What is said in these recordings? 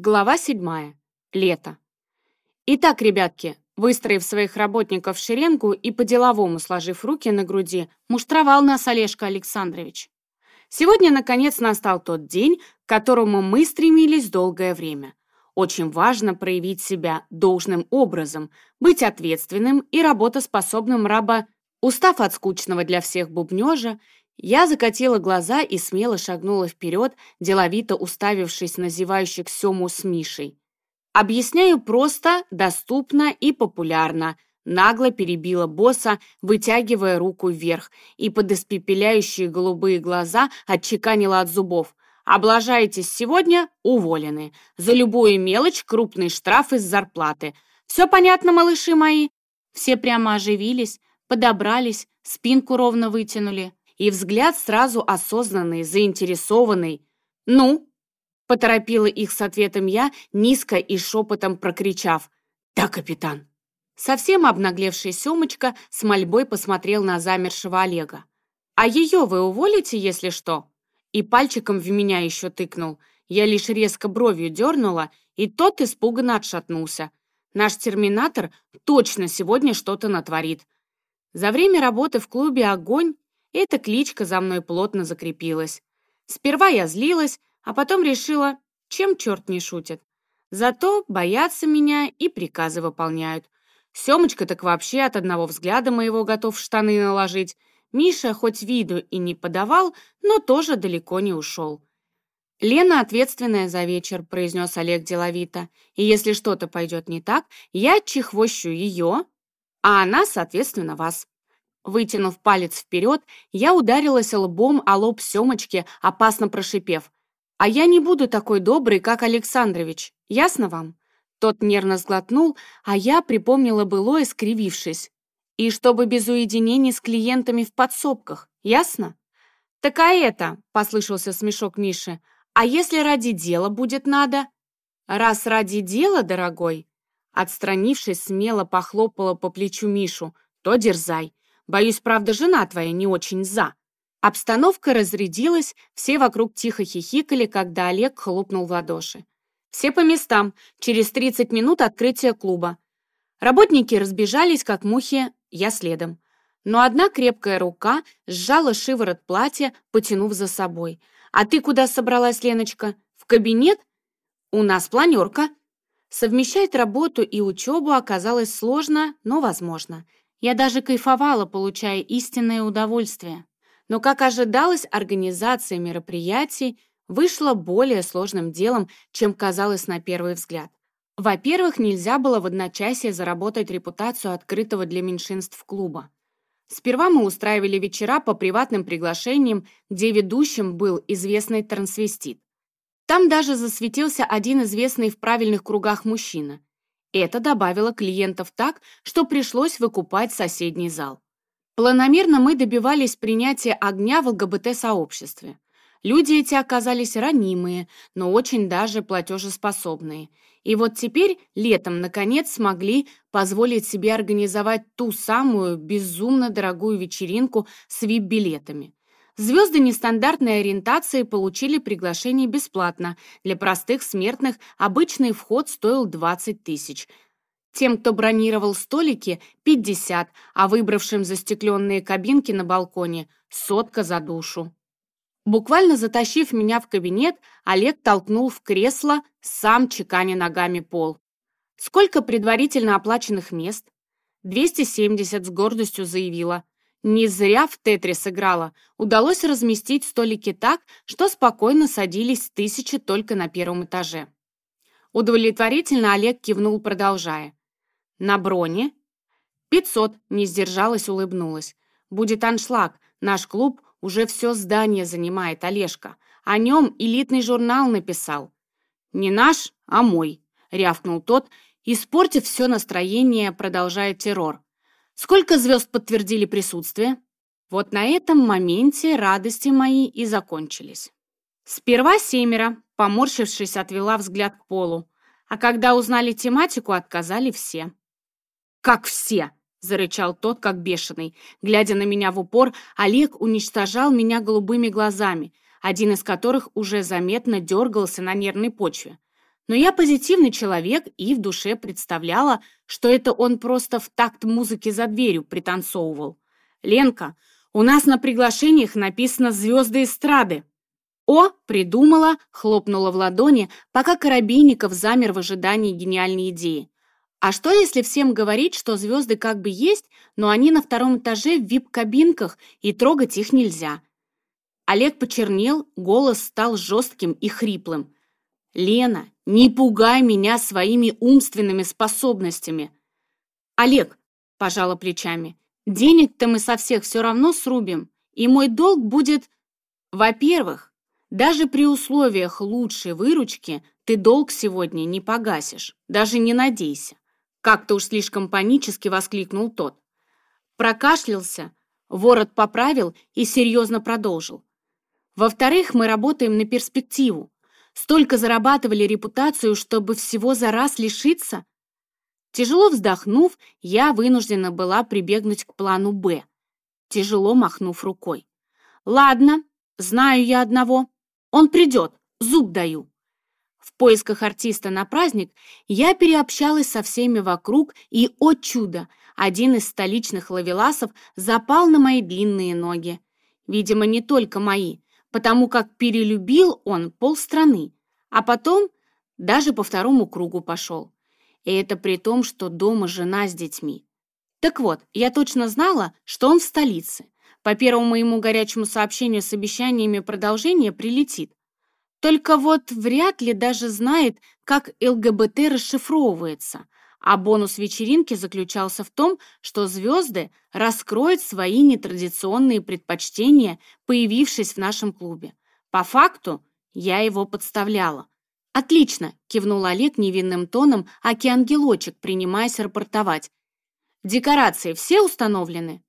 Глава 7. Лето. Итак, ребятки, выстроив своих работников в шеренгу и по-деловому сложив руки на груди, муштровал нас Олежка Александрович. Сегодня, наконец, настал тот день, к которому мы стремились долгое время. Очень важно проявить себя должным образом, быть ответственным и работоспособным раба. Устав от скучного для всех бубнежа, я закатила глаза и смело шагнула вперед, деловито уставившись на зевающих Сему с Мишей. «Объясняю просто, доступно и популярно», нагло перебила босса, вытягивая руку вверх, и под испепеляющие голубые глаза отчеканила от зубов. «Облажаетесь сегодня — уволены. За любую мелочь крупный штраф из зарплаты. Все понятно, малыши мои?» Все прямо оживились, подобрались, спинку ровно вытянули и взгляд сразу осознанный, заинтересованный. «Ну?» — поторопила их с ответом я, низко и шепотом прокричав. «Да, капитан!» Совсем обнаглевший Семочка с мольбой посмотрел на замершего Олега. «А ее вы уволите, если что?» И пальчиком в меня еще тыкнул. Я лишь резко бровью дернула, и тот испуганно отшатнулся. Наш терминатор точно сегодня что-то натворит. За время работы в клубе «Огонь» Эта кличка за мной плотно закрепилась. Сперва я злилась, а потом решила, чем черт не шутит. Зато боятся меня и приказы выполняют. Семочка так вообще от одного взгляда моего готов штаны наложить. Миша хоть виду и не подавал, но тоже далеко не ушел. «Лена ответственная за вечер», — произнес Олег деловито. «И если что-то пойдет не так, я чехвощу ее, а она, соответственно, вас». Вытянув палец вперед, я ударилась лбом о лоб Семочки, опасно прошипев. «А я не буду такой добрый, как Александрович. Ясно вам?» Тот нервно сглотнул, а я припомнила былое, скривившись. «И чтобы без уединений с клиентами в подсобках. Ясно?» «Так а это?» — послышался смешок Миши. «А если ради дела будет надо?» «Раз ради дела, дорогой!» Отстранившись, смело похлопала по плечу Мишу. «То дерзай. Боюсь, правда, жена твоя не очень за». Обстановка разрядилась, все вокруг тихо хихикали, когда Олег хлопнул в ладоши. «Все по местам. Через 30 минут открытие клуба». Работники разбежались, как мухи, я следом. Но одна крепкая рука сжала шиворот платья, потянув за собой. «А ты куда собралась, Леночка? В кабинет? У нас планерка». Совмещать работу и учебу оказалось сложно, но возможно. Я даже кайфовала, получая истинное удовольствие. Но, как ожидалось, организация мероприятий вышла более сложным делом, чем казалось на первый взгляд. Во-первых, нельзя было в одночасье заработать репутацию открытого для меньшинств клуба. Сперва мы устраивали вечера по приватным приглашениям, где ведущим был известный трансвестит. Там даже засветился один известный в правильных кругах мужчина. Это добавило клиентов так, что пришлось выкупать соседний зал. Планомерно мы добивались принятия огня в ЛГБТ-сообществе. Люди эти оказались ранимые, но очень даже платежеспособные. И вот теперь, летом, наконец, смогли позволить себе организовать ту самую безумно дорогую вечеринку с вип-билетами. Звезды нестандартной ориентации получили приглашение бесплатно. Для простых смертных обычный вход стоил 20 тысяч. Тем, кто бронировал столики, 50, а выбравшим застекленные кабинки на балконе – сотка за душу. Буквально затащив меня в кабинет, Олег толкнул в кресло, сам чеканя ногами пол. «Сколько предварительно оплаченных мест?» «270», с гордостью заявила. Не зря в «Тетрис» играла. Удалось разместить столики так, что спокойно садились тысячи только на первом этаже. Удовлетворительно Олег кивнул, продолжая. «На броне?» «Пятьсот», — не сдержалась, улыбнулась. «Будет аншлаг. Наш клуб уже все здание занимает, Олежка. О нем элитный журнал написал». «Не наш, а мой», — рявкнул тот, испортив все настроение, продолжая террор. Сколько звезд подтвердили присутствие? Вот на этом моменте радости мои и закончились. Сперва семеро, поморщившись, отвела взгляд к полу, а когда узнали тематику, отказали все. «Как все!» — зарычал тот, как бешеный. Глядя на меня в упор, Олег уничтожал меня голубыми глазами, один из которых уже заметно дергался на нервной почве. Но я позитивный человек и в душе представляла, что это он просто в такт музыки за дверью пританцовывал. «Ленка, у нас на приглашениях написано «Звезды эстрады». «О!» — придумала, хлопнула в ладони, пока Коробейников замер в ожидании гениальной идеи. А что, если всем говорить, что звезды как бы есть, но они на втором этаже в вип-кабинках, и трогать их нельзя? Олег почернел, голос стал жестким и хриплым. «Лена, не пугай меня своими умственными способностями!» «Олег», — пожала плечами, — «денег-то мы со всех все равно срубим, и мой долг будет...» «Во-первых, даже при условиях лучшей выручки ты долг сегодня не погасишь, даже не надейся. Как-то уж слишком панически воскликнул тот. Прокашлялся, ворот поправил и серьезно продолжил. Во-вторых, мы работаем на перспективу. Столько зарабатывали репутацию, чтобы всего за раз лишиться. Тяжело вздохнув, я вынуждена была прибегнуть к плану «Б», тяжело махнув рукой. «Ладно, знаю я одного. Он придет, зуб даю». В поисках артиста на праздник я переобщалась со всеми вокруг, и, о чудо, один из столичных ловеласов запал на мои длинные ноги. Видимо, не только мои, потому как перелюбил он полстраны, а потом даже по второму кругу пошел. И это при том, что дома жена с детьми. Так вот, я точно знала, что он в столице. По первому моему горячему сообщению с обещаниями продолжения прилетит. Только вот вряд ли даже знает, как ЛГБТ расшифровывается, а бонус вечеринки заключался в том, что звезды раскроют свои нетрадиционные предпочтения, появившись в нашем клубе. По факту я его подставляла. «Отлично!» — кивнул Олег невинным тоном, аки ангелочек, принимаясь рапортовать. «Декорации все установлены?»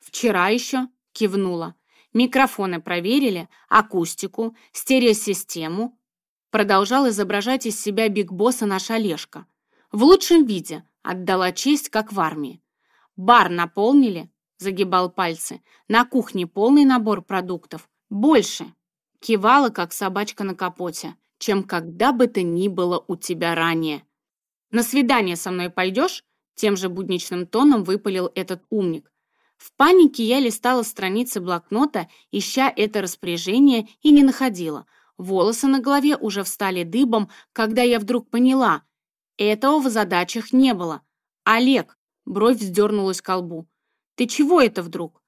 «Вчера еще», — кивнула. Микрофоны проверили, акустику, стереосистему. Продолжал изображать из себя Биг Босса наш Олежка. В лучшем виде, отдала честь, как в армии. Бар наполнили, загибал пальцы. На кухне полный набор продуктов. Больше. Кивала, как собачка на капоте, чем когда бы то ни было у тебя ранее. «На свидание со мной пойдешь?» Тем же будничным тоном выпалил этот умник. В панике я листала страницы блокнота, ища это распоряжение, и не находила. Волосы на голове уже встали дыбом, когда я вдруг поняла. Этого в задачах не было. «Олег!» — бровь вздернулась к лбу. «Ты чего это вдруг?»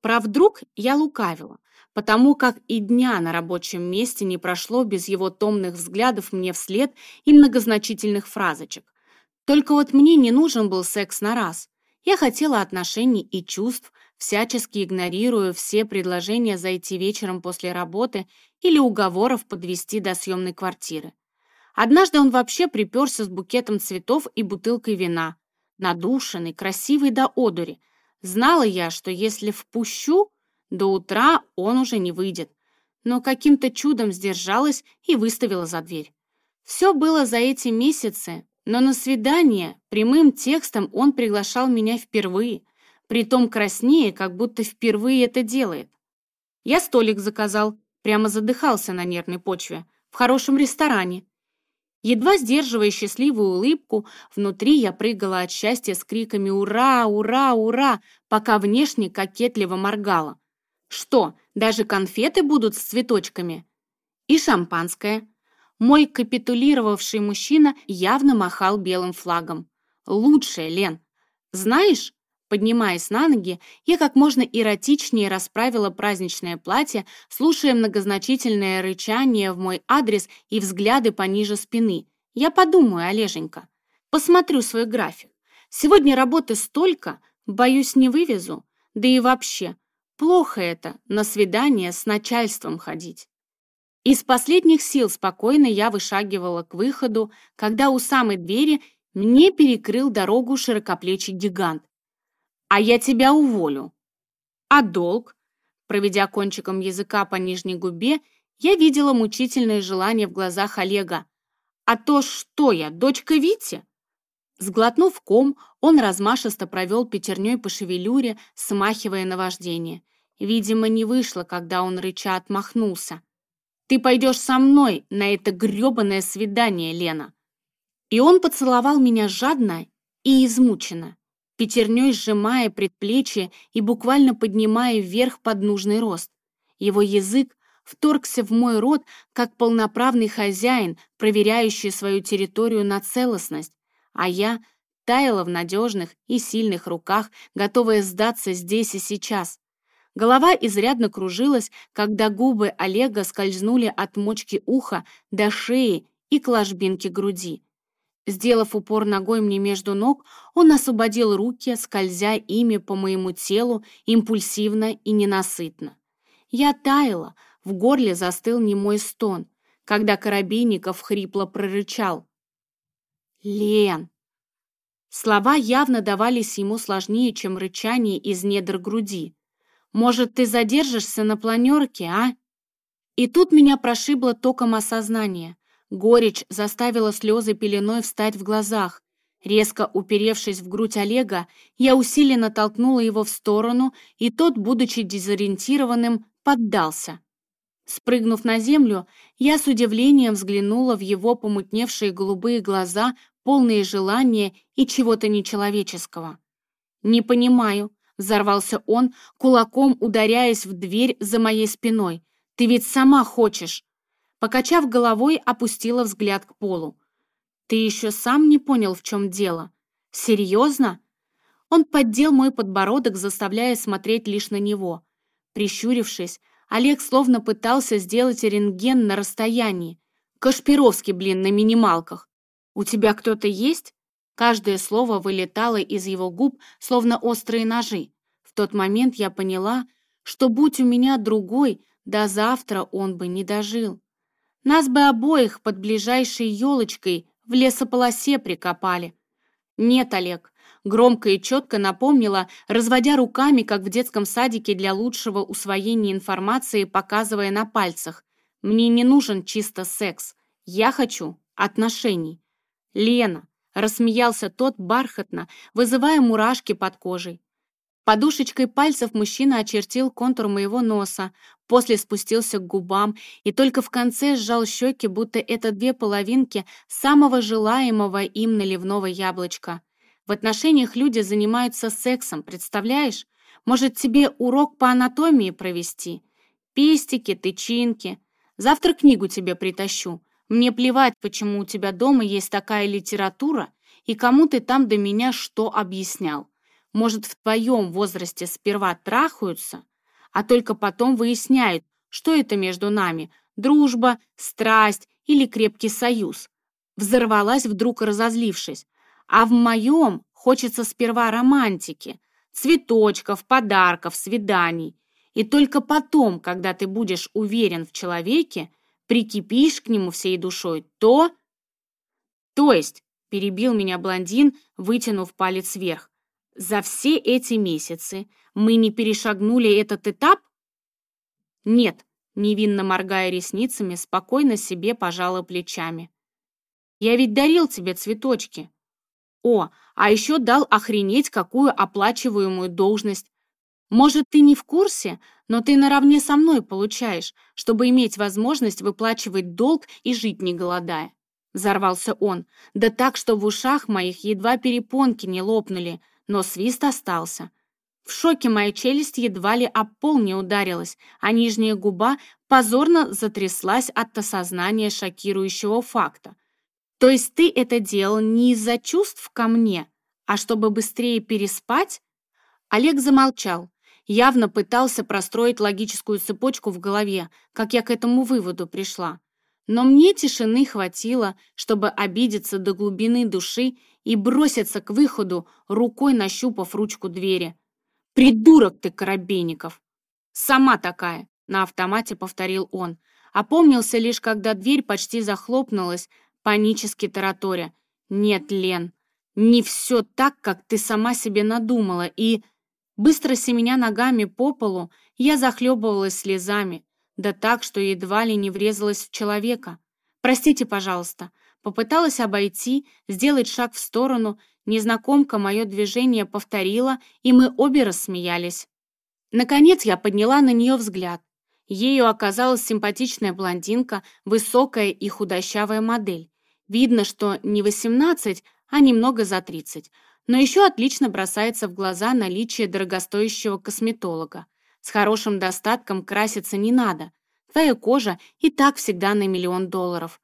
Про «вдруг» я лукавила, потому как и дня на рабочем месте не прошло без его томных взглядов мне вслед и многозначительных фразочек. Только вот мне не нужен был секс на раз. Я хотела отношений и чувств, всячески игнорируя все предложения зайти вечером после работы или уговоров подвести до съемной квартиры. Однажды он вообще приперся с букетом цветов и бутылкой вина. Надушенный, красивый до одури. Знала я, что если впущу, до утра он уже не выйдет. Но каким-то чудом сдержалась и выставила за дверь. Все было за эти месяцы, но на свидание прямым текстом он приглашал меня впервые, притом краснее, как будто впервые это делает. Я столик заказал, прямо задыхался на нервной почве, в хорошем ресторане. Едва сдерживая счастливую улыбку, внутри я прыгала от счастья с криками «Ура! Ура! Ура!», пока внешне кокетливо моргала. Что, даже конфеты будут с цветочками? И шампанское. Мой капитулировавший мужчина явно махал белым флагом. «Лучшее, Лен. Знаешь...» Поднимаясь на ноги, я как можно эротичнее расправила праздничное платье, слушая многозначительное рычание в мой адрес и взгляды пониже спины. Я подумаю, Олеженька. Посмотрю свой график. Сегодня работы столько, боюсь, не вывезу. Да и вообще, плохо это, на свидание с начальством ходить. Из последних сил спокойно я вышагивала к выходу, когда у самой двери мне перекрыл дорогу широкоплечий гигант. «А я тебя уволю». «А долг?» Проведя кончиком языка по нижней губе, я видела мучительное желание в глазах Олега. «А то что я, дочка Вити?» Сглотнув ком, он размашисто провел пятерней по шевелюре, смахивая на вождение. Видимо, не вышло, когда он рыча отмахнулся. Ты пойдешь со мной на это грёбаное свидание, Лена!» И он поцеловал меня жадно и измученно, пятерней сжимая предплечье и буквально поднимая вверх под нужный рост. Его язык вторгся в мой рот, как полноправный хозяин, проверяющий свою территорию на целостность, а я таяла в надежных и сильных руках, готовая сдаться здесь и сейчас. Голова изрядно кружилась, когда губы Олега скользнули от мочки уха до шеи и к ложбинке груди. Сделав упор ногой мне между ног, он освободил руки, скользя ими по моему телу импульсивно и ненасытно. Я таяла, в горле застыл немой стон, когда Коробейников хрипло прорычал. «Лен!» Слова явно давались ему сложнее, чем рычание из недр груди. «Может, ты задержишься на планерке, а?» И тут меня прошибло током осознания. Горечь заставила слезы пеленой встать в глазах. Резко уперевшись в грудь Олега, я усиленно толкнула его в сторону, и тот, будучи дезориентированным, поддался. Спрыгнув на землю, я с удивлением взглянула в его помутневшие голубые глаза, полные желания и чего-то нечеловеческого. «Не понимаю», — взорвался он, кулаком ударяясь в дверь за моей спиной. «Ты ведь сама хочешь!» Покачав головой, опустила взгляд к полу. «Ты еще сам не понял, в чем дело? Серьезно?» Он поддел мой подбородок, заставляя смотреть лишь на него. Прищурившись, Олег словно пытался сделать рентген на расстоянии. Кашпировский, блин, на минималках. «У тебя кто-то есть?» Каждое слово вылетало из его губ, словно острые ножи. В тот момент я поняла, что будь у меня другой, до завтра он бы не дожил. Нас бы обоих под ближайшей елочкой в лесополосе прикопали. Нет, Олег, громко и четко напомнила, разводя руками, как в детском садике для лучшего усвоения информации, показывая на пальцах. Мне не нужен чисто секс. Я хочу отношений. «Лена!» — рассмеялся тот бархатно, вызывая мурашки под кожей. Подушечкой пальцев мужчина очертил контур моего носа, после спустился к губам и только в конце сжал щеки, будто это две половинки самого желаемого им наливного яблочка. В отношениях люди занимаются сексом, представляешь? Может, тебе урок по анатомии провести? Пестики, тычинки. Завтра книгу тебе притащу. Мне плевать, почему у тебя дома есть такая литература и кому ты там до меня что объяснял. Может, в твоем возрасте сперва трахаются, а только потом выясняют, что это между нами – дружба, страсть или крепкий союз. Взорвалась вдруг разозлившись. А в моем хочется сперва романтики, цветочков, подарков, свиданий. И только потом, когда ты будешь уверен в человеке, прикипишь к нему всей душой, то... То есть, перебил меня блондин, вытянув палец вверх, за все эти месяцы мы не перешагнули этот этап? Нет, невинно моргая ресницами, спокойно себе пожала плечами. Я ведь дарил тебе цветочки. О, а еще дал охренеть какую оплачиваемую должность. Может, ты не в курсе, но ты наравне со мной получаешь, чтобы иметь возможность выплачивать долг и жить не голодая. Взорвался он, да так, что в ушах моих едва перепонки не лопнули, но свист остался. В шоке моя челюсть едва ли об пол не ударилась, а нижняя губа позорно затряслась от осознания шокирующего факта. То есть ты это делал не из-за чувств ко мне, а чтобы быстрее переспать? Олег замолчал, явно пытался простроить логическую цепочку в голове, как я к этому выводу пришла. Но мне тишины хватило, чтобы обидеться до глубины души и броситься к выходу, рукой нащупав ручку двери. «Придурок ты, Коробейников!» «Сама такая!» — на автомате повторил он. Опомнился лишь, когда дверь почти захлопнулась, панически тараторя. «Нет, Лен, не все так, как ты сама себе надумала, и...» Быстро семеня ногами по полу, я захлебывалась слезами, да так, что едва ли не врезалась в человека. «Простите, пожалуйста». Попыталась обойти, сделать шаг в сторону, незнакомка мое движение повторила, и мы обе рассмеялись. Наконец я подняла на нее взгляд. Ею оказалась симпатичная блондинка, высокая и худощавая модель. Видно, что не 18, а немного за 30. Но еще отлично бросается в глаза наличие дорогостоящего косметолога. С хорошим достатком краситься не надо. Твоя кожа и так всегда на миллион долларов.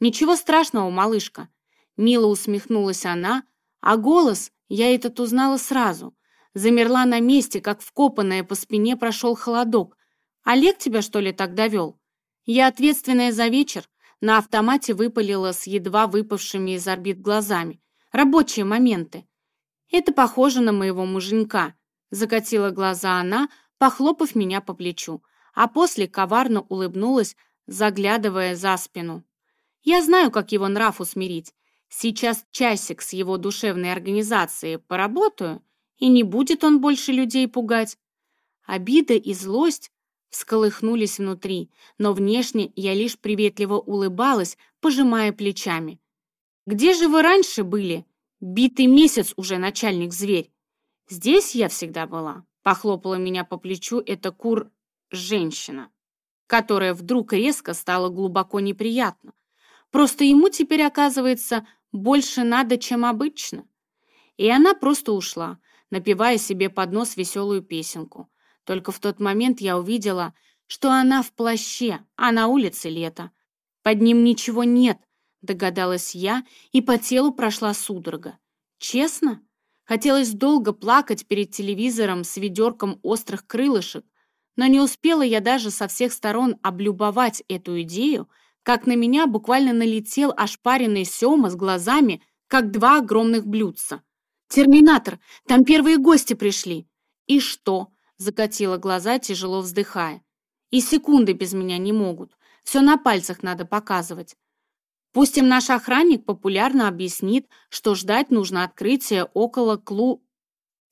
Ничего страшного, малышка. Мило усмехнулась она, а голос я этот узнала сразу. Замерла на месте, как вкопанная по спине прошел холодок. Олег тебя, что ли, так довел? Я ответственная за вечер, на автомате выпалила с едва выпавшими из орбит глазами. Рабочие моменты. Это похоже на моего муженька. Закатила глаза она, похлопав меня по плечу, а после коварно улыбнулась, заглядывая за спину. Я знаю, как его нрав усмирить. Сейчас часик с его душевной организацией поработаю, и не будет он больше людей пугать. Обида и злость всколыхнулись внутри, но внешне я лишь приветливо улыбалась, пожимая плечами. «Где же вы раньше были? Битый месяц уже начальник-зверь. Здесь я всегда была», — похлопала меня по плечу эта кур-женщина, которая вдруг резко стала глубоко неприятна. Просто ему теперь, оказывается, больше надо, чем обычно. И она просто ушла, напевая себе под нос веселую песенку. Только в тот момент я увидела, что она в плаще, а на улице лето. Под ним ничего нет, догадалась я, и по телу прошла судорога. Честно? Хотелось долго плакать перед телевизором с ведерком острых крылышек, но не успела я даже со всех сторон облюбовать эту идею, как на меня буквально налетел ошпаренный Сёма с глазами, как два огромных блюдца. «Терминатор! Там первые гости пришли!» «И что?» — закатила глаза, тяжело вздыхая. «И секунды без меня не могут. Все на пальцах надо показывать. Пусть им наш охранник популярно объяснит, что ждать нужно открытия около клу...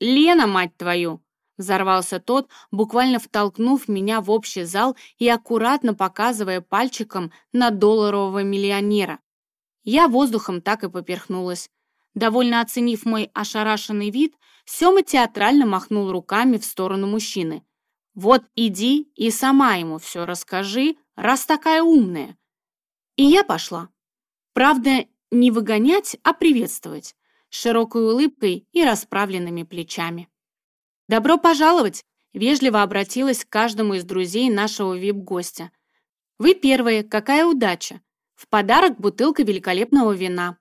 Лена, мать твою!» Взорвался тот, буквально втолкнув меня в общий зал и аккуратно показывая пальчиком на долларового миллионера. Я воздухом так и поперхнулась. Довольно оценив мой ошарашенный вид, Сёма театрально махнул руками в сторону мужчины. «Вот иди и сама ему все расскажи, раз такая умная». И я пошла. Правда, не выгонять, а приветствовать, широкой улыбкой и расправленными плечами. «Добро пожаловать!» — вежливо обратилась к каждому из друзей нашего вип-гостя. «Вы первые, какая удача! В подарок бутылка великолепного вина».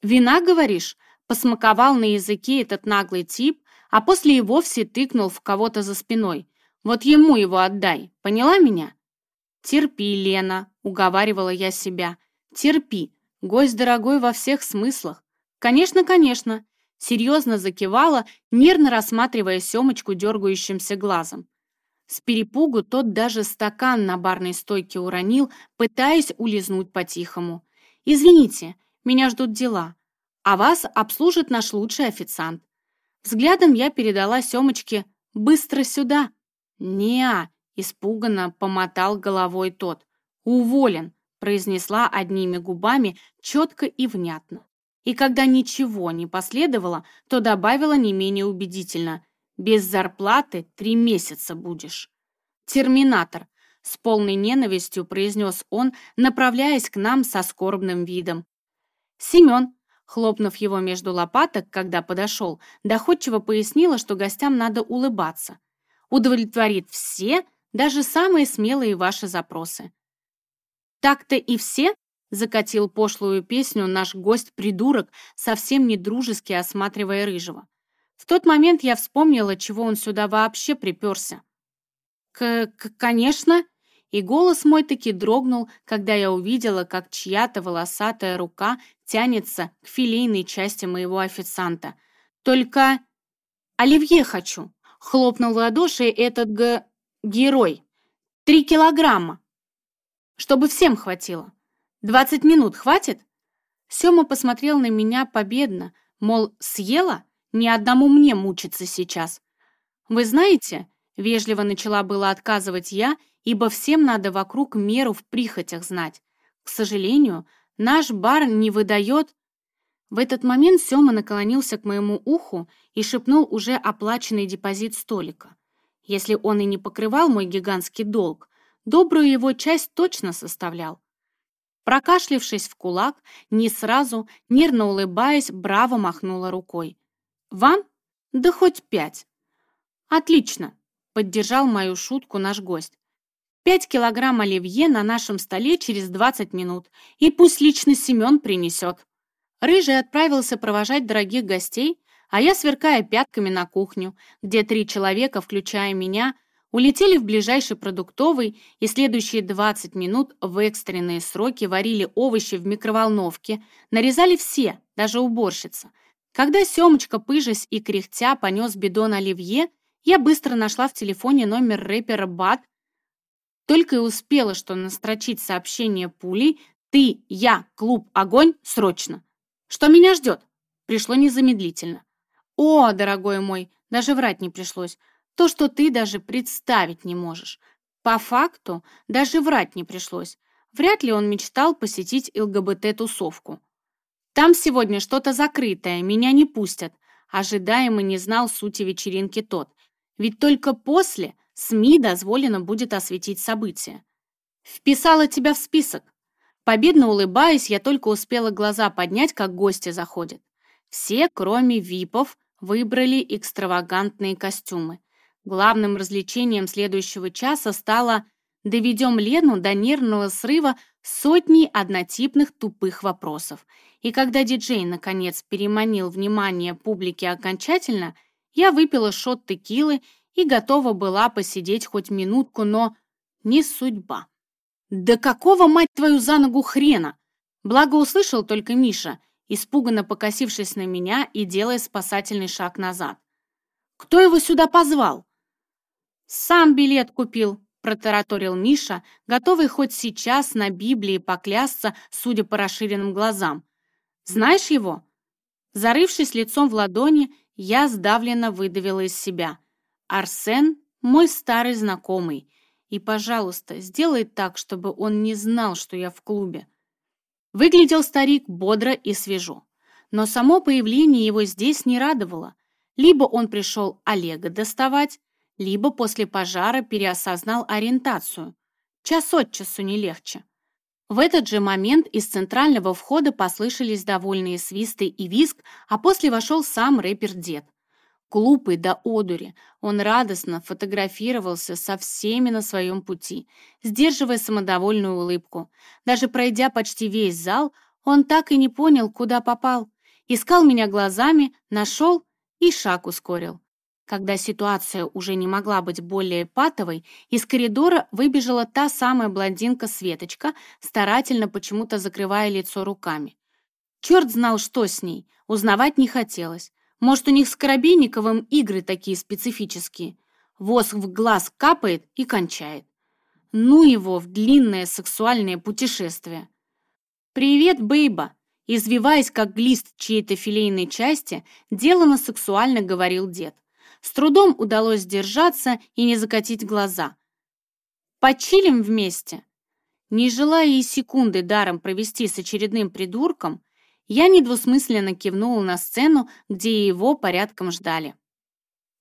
«Вина, говоришь?» — посмаковал на языке этот наглый тип, а после и вовсе тыкнул в кого-то за спиной. «Вот ему его отдай, поняла меня?» «Терпи, Лена», — уговаривала я себя. «Терпи, гость дорогой во всех смыслах». «Конечно, конечно», Серьезно закивала, нервно рассматривая Семочку дергающимся глазом. С перепугу тот даже стакан на барной стойке уронил, пытаясь улизнуть по-тихому. «Извините, меня ждут дела, а вас обслужит наш лучший официант». Взглядом я передала Семочке «Быстро сюда!» «Не-а!» испуганно помотал головой тот. «Уволен!» Произнесла одними губами четко и внятно и когда ничего не последовало, то добавила не менее убедительно «Без зарплаты три месяца будешь». «Терминатор», — с полной ненавистью произнес он, направляясь к нам со скорбным видом. Семен, хлопнув его между лопаток, когда подошел, доходчиво пояснила, что гостям надо улыбаться. Удовлетворит все, даже самые смелые ваши запросы. Так-то и все, Закатил пошлую песню наш гость-придурок, совсем не дружески осматривая Рыжего. В тот момент я вспомнила, чего он сюда вообще приперся. К, -к конечно, и голос мой таки дрогнул, когда я увидела, как чья-то волосатая рука тянется к филейной части моего официанта. Только оливье хочу, хлопнул в ладоши этот г... герой. Три килограмма, чтобы всем хватило. «Двадцать минут хватит?» Сёма посмотрел на меня победно, мол, съела? Ни одному мне мучиться сейчас. «Вы знаете...» — вежливо начала было отказывать я, ибо всем надо вокруг меру в прихотях знать. К сожалению, наш бар не выдает... В этот момент Сёма наклонился к моему уху и шепнул уже оплаченный депозит столика. Если он и не покрывал мой гигантский долг, добрую его часть точно составлял. Прокашлившись в кулак, не сразу, нервно улыбаясь, браво махнула рукой. «Вам? Да хоть пять». «Отлично», — поддержал мою шутку наш гость. «Пять килограмм оливье на нашем столе через двадцать минут, и пусть лично Семен принесет». Рыжий отправился провожать дорогих гостей, а я, сверкая пятками на кухню, где три человека, включая меня, улетели в ближайший продуктовый и следующие 20 минут в экстренные сроки варили овощи в микроволновке, нарезали все, даже уборщица. Когда Семочка, пыжась и кряхтя, понес бидон оливье, я быстро нашла в телефоне номер рэпера Бат, только и успела, что настрочить сообщение пулей «Ты, я, клуб, огонь, срочно!» «Что меня ждет?» Пришло незамедлительно. «О, дорогой мой, даже врать не пришлось. То, что ты даже представить не можешь. По факту, даже врать не пришлось. Вряд ли он мечтал посетить ЛГБТ-тусовку. Там сегодня что-то закрытое, меня не пустят. Ожидаемо не знал сути вечеринки тот. Ведь только после СМИ дозволено будет осветить события. Вписала тебя в список. Победно улыбаясь, я только успела глаза поднять, как гости заходят. Все, кроме випов, выбрали экстравагантные костюмы. Главным развлечением следующего часа стало «доведем Лену до нервного срыва сотни однотипных тупых вопросов». И когда диджей, наконец, переманил внимание публики окончательно, я выпила шот текилы и готова была посидеть хоть минутку, но не судьба. «Да какого, мать твою, за ногу хрена?» Благо услышал только Миша, испуганно покосившись на меня и делая спасательный шаг назад. «Кто его сюда позвал?» «Сам билет купил», — протараторил Миша, готовый хоть сейчас на Библии поклясться, судя по расширенным глазам. «Знаешь его?» Зарывшись лицом в ладони, я сдавленно выдавила из себя. «Арсен — мой старый знакомый, и, пожалуйста, сделай так, чтобы он не знал, что я в клубе». Выглядел старик бодро и свежо, но само появление его здесь не радовало. Либо он пришел Олега доставать, либо после пожара переосознал ориентацию. Час от часу не легче. В этот же момент из центрального входа послышались довольные свисты и визг, а после вошел сам рэпер-дед. Глупый до одури, он радостно фотографировался со всеми на своем пути, сдерживая самодовольную улыбку. Даже пройдя почти весь зал, он так и не понял, куда попал. Искал меня глазами, нашел и шаг ускорил. Когда ситуация уже не могла быть более патовой, из коридора выбежала та самая блондинка Светочка, старательно почему-то закрывая лицо руками. Черт знал, что с ней, узнавать не хотелось. Может, у них с Коробейниковым игры такие специфические. Воск в глаз капает и кончает. Ну его в длинное сексуальное путешествие. «Привет, бейба!» Извиваясь, как глист чьей-то филейной части, делано сексуально говорил дед. С трудом удалось сдержаться и не закатить глаза. «Почилим вместе?» Не желая и секунды даром провести с очередным придурком, я недвусмысленно кивнула на сцену, где его порядком ждали.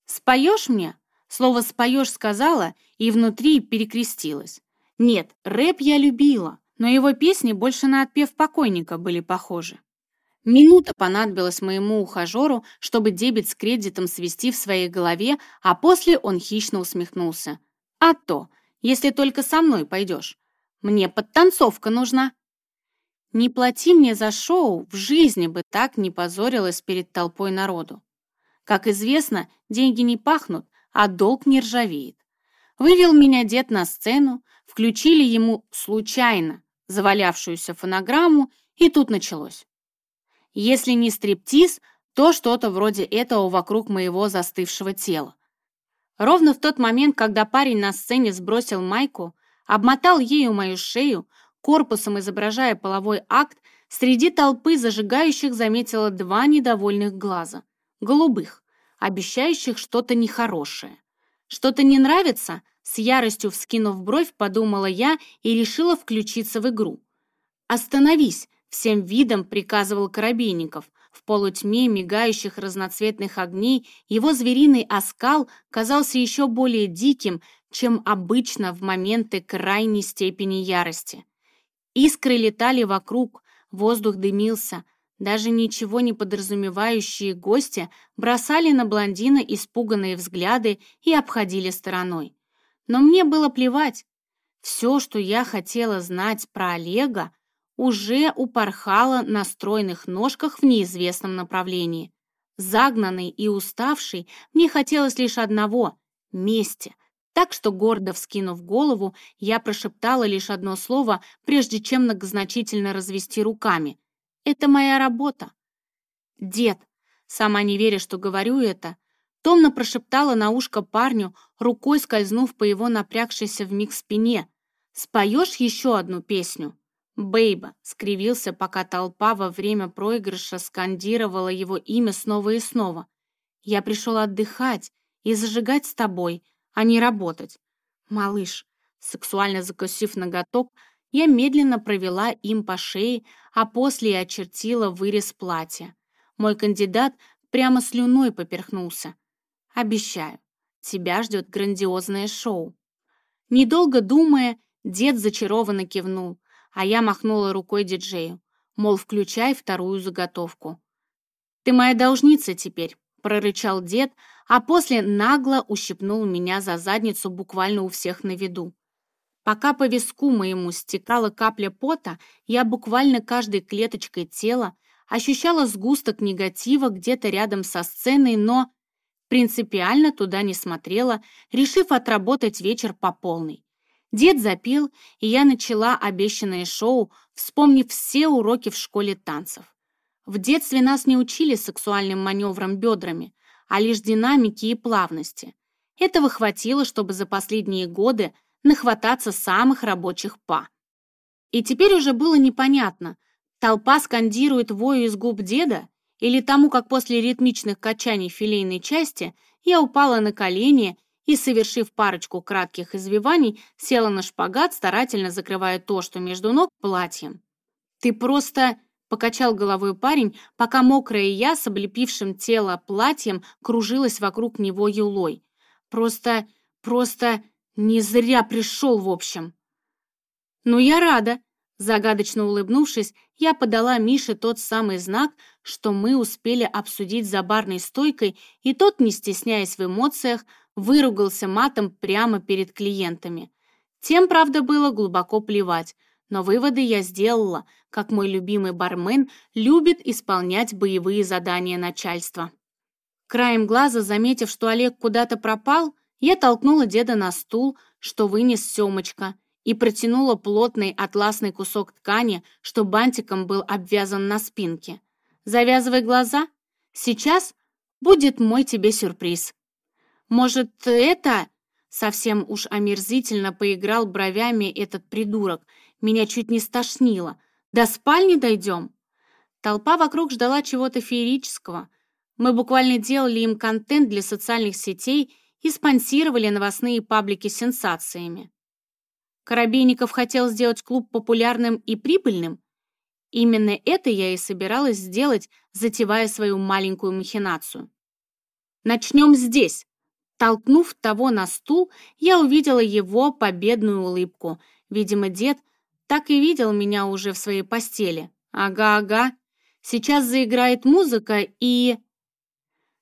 «Споешь мне?» Слово «споешь» сказала и внутри перекрестилась. Нет, рэп я любила, но его песни больше на отпев покойника были похожи. Минута понадобилась моему ухажеру, чтобы дебет с кредитом свести в своей голове, а после он хищно усмехнулся. «А то, если только со мной пойдешь. Мне подтанцовка нужна». Не плати мне за шоу, в жизни бы так не позорилась перед толпой народу. Как известно, деньги не пахнут, а долг не ржавеет. Вывел меня дед на сцену, включили ему случайно завалявшуюся фонограмму, и тут началось. Если не стриптиз, то что-то вроде этого вокруг моего застывшего тела. Ровно в тот момент, когда парень на сцене сбросил майку, обмотал ею мою шею, корпусом изображая половой акт, среди толпы зажигающих заметила два недовольных глаза, голубых, обещающих что-то нехорошее. Что-то не нравится? С яростью вскинув бровь, подумала я и решила включиться в игру. «Остановись!» Всем видом приказывал Коробейников. В полутьме мигающих разноцветных огней его звериный оскал казался еще более диким, чем обычно в моменты крайней степени ярости. Искры летали вокруг, воздух дымился, даже ничего не подразумевающие гости бросали на блондина испуганные взгляды и обходили стороной. Но мне было плевать. Все, что я хотела знать про Олега, уже упорхало на стройных ножках в неизвестном направлении. Загнанный и уставший, мне хотелось лишь одного — мести. Так что, гордо вскинув голову, я прошептала лишь одно слово, прежде чем многозначительно развести руками. «Это моя работа». «Дед», сама не веря, что говорю это, томно прошептала на ушко парню, рукой скользнув по его напрягшейся вмиг спине. «Споешь еще одну песню?» Бейба скривился, пока толпа во время проигрыша скандировала его имя снова и снова. «Я пришел отдыхать и зажигать с тобой, а не работать». «Малыш», сексуально закусив ноготок, я медленно провела им по шее, а после и очертила вырез платья. Мой кандидат прямо слюной поперхнулся. «Обещаю, тебя ждет грандиозное шоу». Недолго думая, дед зачарованно кивнул, а я махнула рукой диджею, мол, включай вторую заготовку. «Ты моя должница теперь», — прорычал дед, а после нагло ущипнул меня за задницу буквально у всех на виду. Пока по виску моему стекала капля пота, я буквально каждой клеточкой тела ощущала сгусток негатива где-то рядом со сценой, но принципиально туда не смотрела, решив отработать вечер по полной. Дед запил, и я начала обещанное шоу, вспомнив все уроки в школе танцев. В детстве нас не учили сексуальным маневрам бедрами, а лишь динамике и плавности. Этого хватило, чтобы за последние годы нахвататься самых рабочих па. И теперь уже было непонятно, толпа скандирует вою из губ деда или тому, как после ритмичных качаний филейной части я упала на колени и, совершив парочку кратких извиваний, села на шпагат, старательно закрывая то, что между ног, платьем. «Ты просто...» — покачал головой парень, пока мокрая я с облепившим тело платьем кружилась вокруг него юлой. «Просто... просто... не зря пришел, в общем». «Ну, я рада», Загадочно улыбнувшись, я подала Мише тот самый знак, что мы успели обсудить за барной стойкой, и тот, не стесняясь в эмоциях, выругался матом прямо перед клиентами. Тем, правда, было глубоко плевать, но выводы я сделала, как мой любимый бармен любит исполнять боевые задания начальства. Краем глаза, заметив, что Олег куда-то пропал, я толкнула деда на стул, что вынес Семочка, и протянула плотный атласный кусок ткани, что бантиком был обвязан на спинке. «Завязывай глаза. Сейчас будет мой тебе сюрприз». Может, это...» Совсем уж омерзительно поиграл бровями этот придурок. Меня чуть не стошнило. «До спальни дойдем?» Толпа вокруг ждала чего-то феерического. Мы буквально делали им контент для социальных сетей и спонсировали новостные паблики сенсациями. Коробейников хотел сделать клуб популярным и прибыльным? Именно это я и собиралась сделать, затевая свою маленькую махинацию. «Начнем здесь», Толкнув того на стул, я увидела его победную улыбку. Видимо, дед так и видел меня уже в своей постели. Ага-ага. Сейчас заиграет музыка и...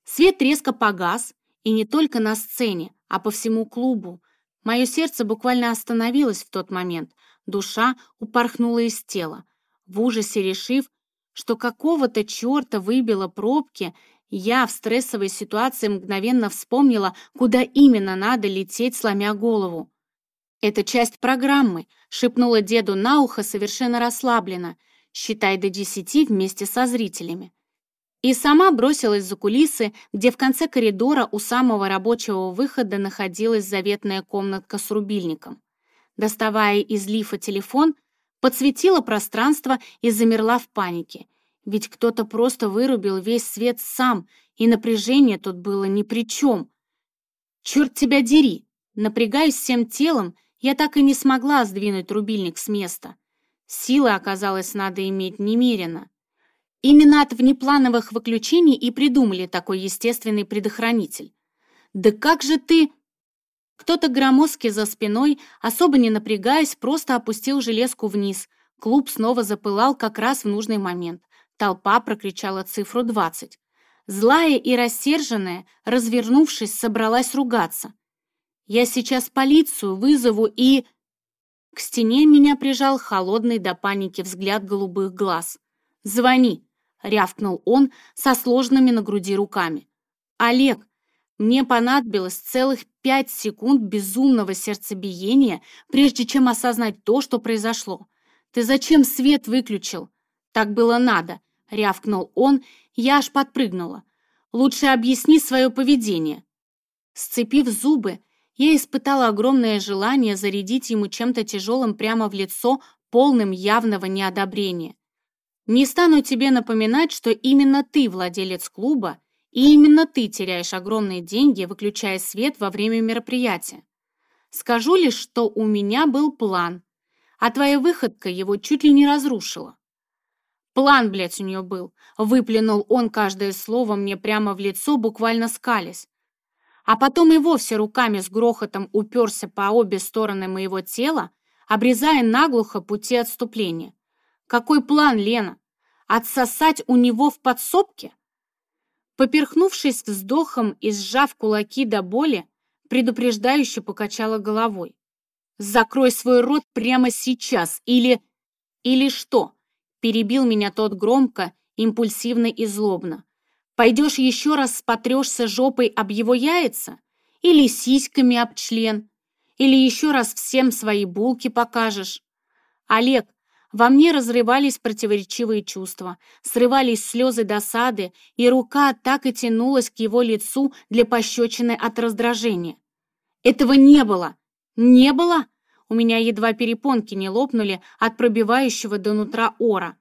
Свет резко погас, и не только на сцене, а по всему клубу. Мое сердце буквально остановилось в тот момент. Душа упорхнула из тела. В ужасе решив, что какого-то черта выбило пробки, я в стрессовой ситуации мгновенно вспомнила, куда именно надо лететь, сломя голову. «Это часть программы», — шепнула деду на ухо совершенно расслабленно. «Считай до десяти вместе со зрителями». И сама бросилась за кулисы, где в конце коридора у самого рабочего выхода находилась заветная комнатка с рубильником. Доставая из лифа телефон, подсветила пространство и замерла в панике. Ведь кто-то просто вырубил весь свет сам, и напряжение тут было ни при чем. Черт тебя дери! Напрягаясь всем телом, я так и не смогла сдвинуть рубильник с места. Силы, оказалось, надо иметь немерено. Именно от внеплановых выключений и придумали такой естественный предохранитель. «Да как же ты...» Кто-то громоздкий за спиной, особо не напрягаясь, просто опустил железку вниз. Клуб снова запылал как раз в нужный момент. Толпа прокричала цифру 20. Злая и рассерженная, развернувшись, собралась ругаться. «Я сейчас полицию вызову и...» К стене меня прижал холодный до паники взгляд голубых глаз. «Звони!» — рявкнул он со сложными на груди руками. «Олег, мне понадобилось целых пять секунд безумного сердцебиения, прежде чем осознать то, что произошло. Ты зачем свет выключил? Так было надо, рявкнул он, я аж подпрыгнула. Лучше объясни свое поведение. Сцепив зубы, я испытала огромное желание зарядить ему чем-то тяжелым прямо в лицо, полным явного неодобрения. Не стану тебе напоминать, что именно ты владелец клуба, и именно ты теряешь огромные деньги, выключая свет во время мероприятия. Скажу лишь, что у меня был план, а твоя выходка его чуть ли не разрушила. План, блядь, у нее был. Выплюнул он каждое слово мне прямо в лицо, буквально скалясь. А потом и вовсе руками с грохотом уперся по обе стороны моего тела, обрезая наглухо пути отступления. Какой план, Лена? Отсосать у него в подсобке? Поперхнувшись вздохом и сжав кулаки до боли, предупреждающе покачала головой. «Закрой свой рот прямо сейчас, или... или что?» Перебил меня тот громко, импульсивно и злобно. «Пойдешь еще раз спотрешься жопой об его яйца? Или сиськами об член? Или еще раз всем свои булки покажешь? Олег, во мне разрывались противоречивые чувства, срывались слезы досады, и рука так и тянулась к его лицу для пощечины от раздражения. Этого не было! Не было? У меня едва перепонки не лопнули от пробивающего до нутра ора.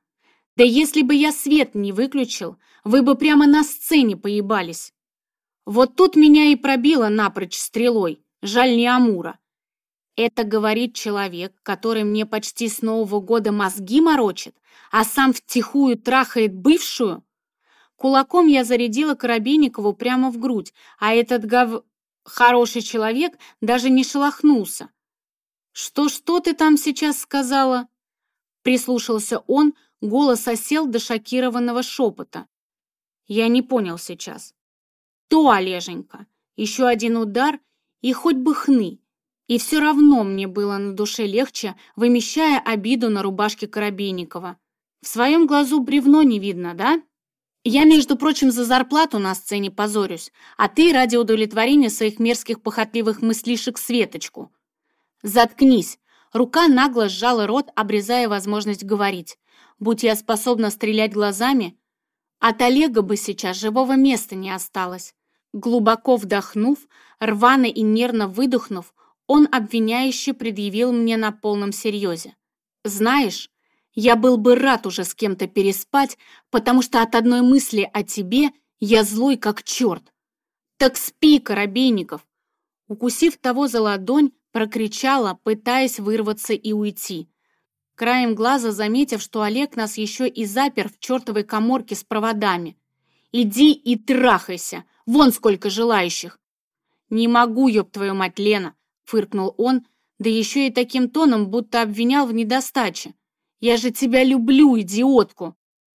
Да если бы я свет не выключил, вы бы прямо на сцене поебались. Вот тут меня и пробило напрочь стрелой, жаль не Амура. Это говорит человек, который мне почти с Нового года мозги морочит, а сам втихую трахает бывшую? Кулаком я зарядила Коробейникову прямо в грудь, а этот гов... хороший человек даже не шелохнулся. «Что-что ты там сейчас сказала?» Прислушался он, голос осел до шокированного шепота. Я не понял сейчас. «То, Олеженька, еще один удар и хоть бы хны, и все равно мне было на душе легче, вымещая обиду на рубашке Коробейникова. В своем глазу бревно не видно, да? Я, между прочим, за зарплату на сцене позорюсь, а ты ради удовлетворения своих мерзких похотливых мыслишек Светочку. Заткнись. Рука нагло сжала рот, обрезая возможность говорить. Будь я способна стрелять глазами, от Олега бы сейчас живого места не осталось. Глубоко вдохнув, рвано и нервно выдохнув, он обвиняюще предъявил мне на полном серьезе. «Знаешь, я был бы рад уже с кем-то переспать, потому что от одной мысли о тебе я злой как черт. Так спи, Коробейников!» Укусив того за ладонь, прокричала, пытаясь вырваться и уйти. Краем глаза заметив, что Олег нас еще и запер в чертовой коморке с проводами. «Иди и трахайся! Вон сколько желающих!» «Не могу, ёб твою мать, Лена!» фыркнул он, да еще и таким тоном, будто обвинял в недостаче. «Я же тебя люблю, идиотку!»